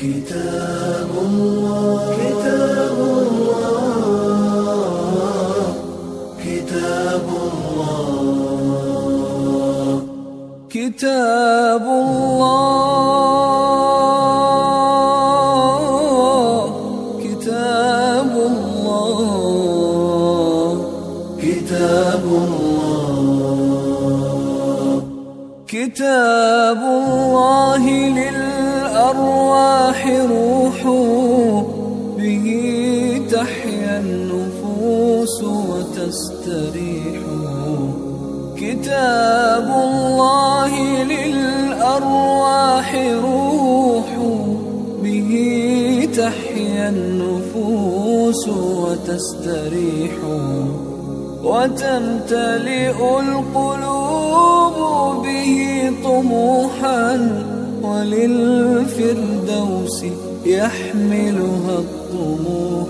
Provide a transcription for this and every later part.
كتاب الله. كتاب الله كتاب الله كتاب الله كتاب الله كتاب الله كتاب الله للأرواح. روح به تحيا النفوس وتستريح. كتاب الله للأرواح روح به تحيا النفوس وتستريح. وتمتلئ القلوب به طموحا وللفردوس يحملها الطموح.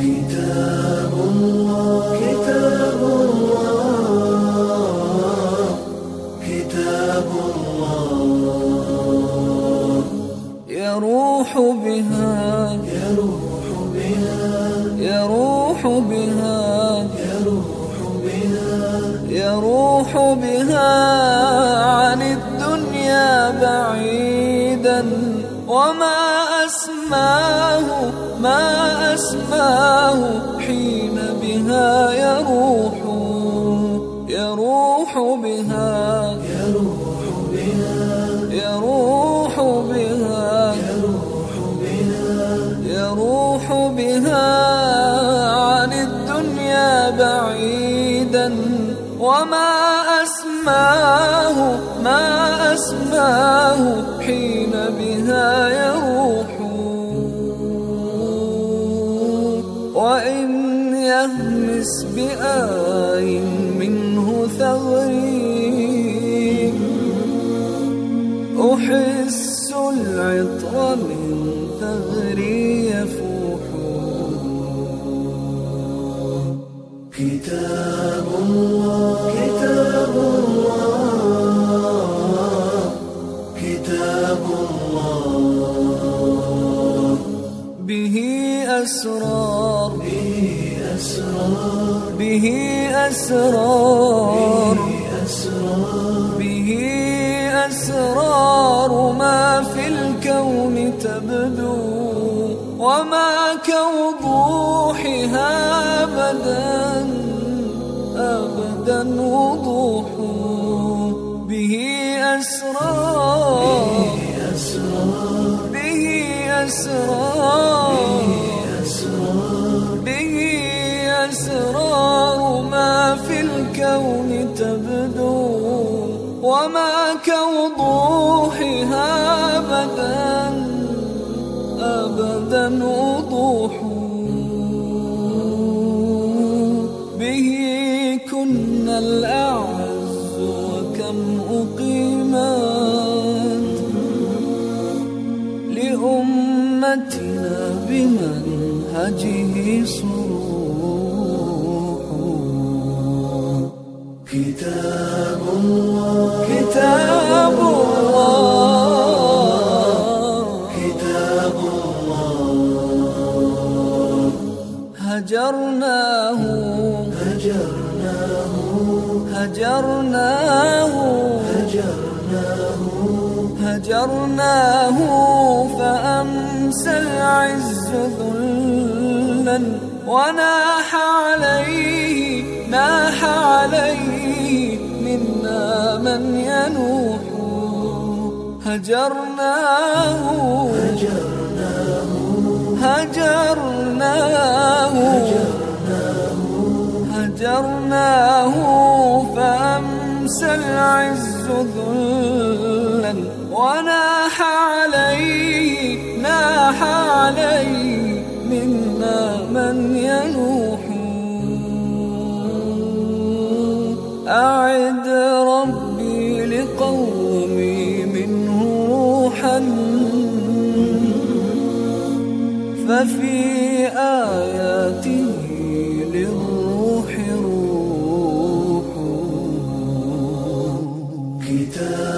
كتاب الله. كتاب الله. كتاب الله. يروح بها. يروح بها. يروح بها. يروح بها. يروح بها. وما أسماه ما أسماه حين بها يروح يروح بها يروح بها يروح بها يروح بها يروح بها عن الدنيا بعيدا. وما أسماه ما أسماه حين بها يروح. وإن يهمس بآي منه ثغري أحس العطر من ثغري يفوح. كتاب الله به أسرار. به أسرار ما في الكون تبدو وما كوضوحها أبدا. أبدا وضوح. به أسرار. أسرار به أسرار. كنا الأعز وكم أقيمت لأمتنا بمنهجه صروح كتاب هجرناه هجرناه هجرناه هجرناه فأمسى العز ذلا وناح عليه ناح عليه منا من ينوح. هجرناه هجرناه هجرناه هجرناه فأمسى العز ذلا وناح عليه ناح عليه منا من ينوح. أعد ربي لقومي منه روحا ففي للروح روح كتاب